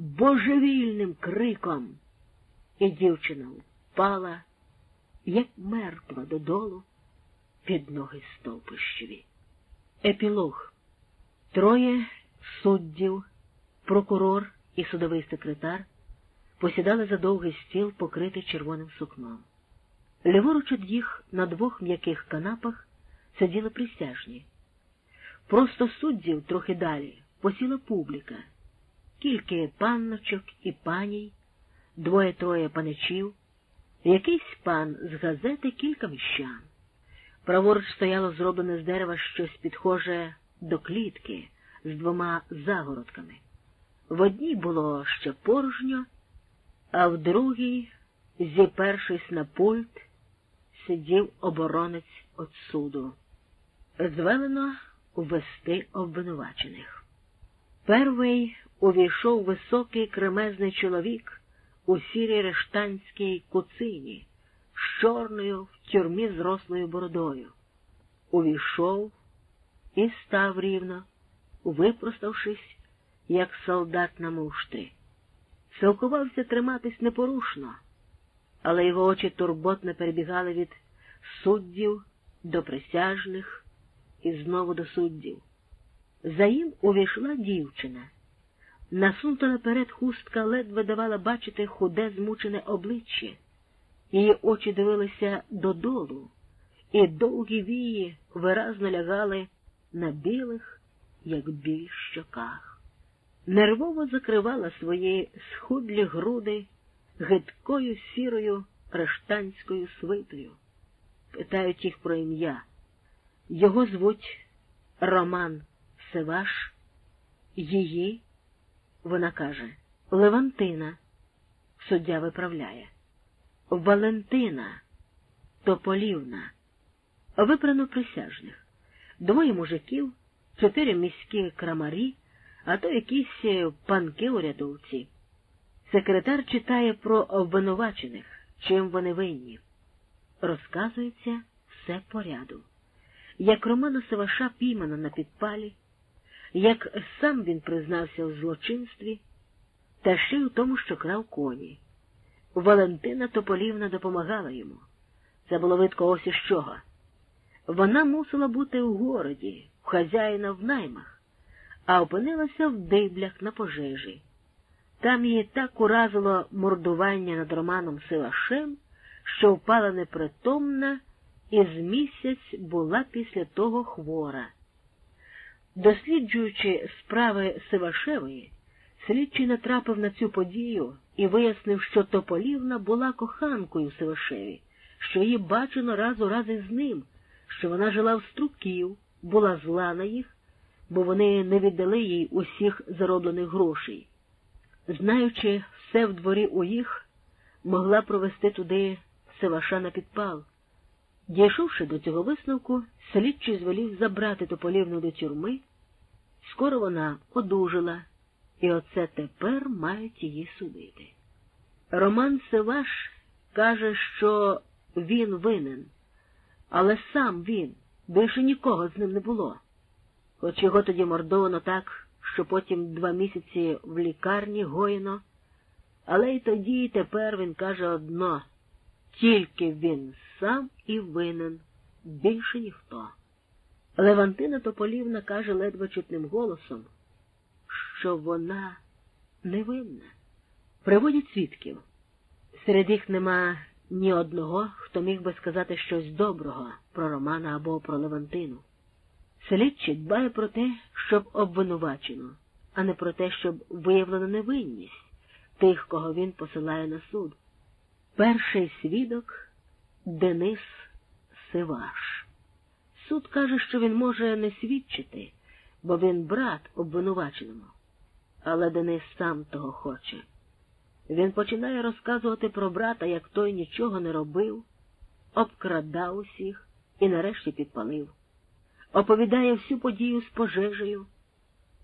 божевільним криком, і дівчина впала, як мертва додолу під ноги стовпищеві. Епілог. Троє суддів, прокурор і судовий секретар посідали за довгий стіл, покритий червоним сукном. Ліворуч від їх на двох м'яких канапах сиділи присяжні. Просто суддів трохи далі посіла публіка, кілька панночок і паній, двоє-троє паничів, якийсь пан з газети кілька міщан. Праворуч стояло зроблене з дерева щось підхоже до клітки з двома загородками. В одній було ще порожньо, а в другій, зіпершись на пульт, сидів оборонець от суду. Звелено ввести обвинувачених. Первий увійшов високий кремезний чоловік у сірій рештанській куцині з чорною в тюрмі зрослою бородою. Увійшов і став рівно, випроставшись, як солдат на муштрі. Силкувався триматись непорушно, але його очі турботно перебігали від суддів до присяжних і знову до суддів. За їм увійшла дівчина. Насунута наперед хустка ледве давала бачити худе змучене обличчя. Її очі дивилися додолу, і довгі вії виразно лягали на білих, як біль щоках. Нервово закривала свої схудлі груди гидкою сірою рештанською свитою. Питають їх про ім'я. Його звуть Роман Севаш, її, вона каже, Левантина, суддя виправляє, Валентина. Тополівна, випрано присяжних, двоє мужиків, чотири міські крамарі, а то якісь панки урядовці. Секретар читає про обвинувачених, чим вони винні. Розказується все по ряду. Як Романа Севаша піймано на підпалі, як сам він признався в злочинстві, та ще й у тому, що крав коні. Валентина Тополівна допомагала йому. Це було видко ось із чого. Вона мусила бути у городі, в хазяїна в наймах, а опинилася в диблях на пожежі. Там її так уразило мордування над Романом Сивашем, що впала непритомна і з місяць була після того хвора. Досліджуючи справи Сивашевої, слідчий натрапив на цю подію і вияснив, що Тополівна була коханкою Сивашеві, що її бачено раз у раз із ним, що вона жила в струків, була зла на їх, бо вони не віддали їй усіх зароблених грошей. Знаючи все в дворі у їх, могла провести туди Сиваша на підпал. Дійшовши до цього висновку, слідчий звелів забрати Тополівну до тюрми. Скоро вона одужала, і оце тепер мають її судити. Роман Севаш каже, що він винен, але сам він, більше нікого з ним не було. Хоч його тоді мордовано так, що потім два місяці в лікарні гоїно, але й тоді, і тепер він каже одно тільки він сам і винен, більше ніхто. Левантина Тополівна каже ледве чутним голосом, що вона невинна. Приводять свідків. Серед їх нема ні одного, хто міг би сказати щось доброго про Романа або про Левантину. Слідчий дбає про те, щоб обвинувачено, а не про те, щоб виявлено невинність тих, кого він посилає на суд. Перший свідок Денис Сиваш. Суд каже, що він може не свідчити, бо він брат обвинуваченому. Але Денис сам того хоче. Він починає розказувати про брата, як той нічого не робив, обкрадав усіх і нарешті підпалив. Оповідає всю подію з пожежею,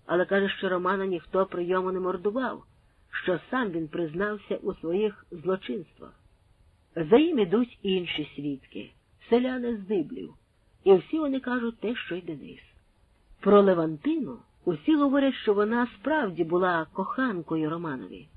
але каже, що Романа ніхто прийому не мордував, що сам він признався у своїх злочинствах. За їм ідуть інші свідки, селяни з диблів, і всі вони кажуть те, що й Денис. Про Левантину Усі говорять, що вона справді була коханкою Романові.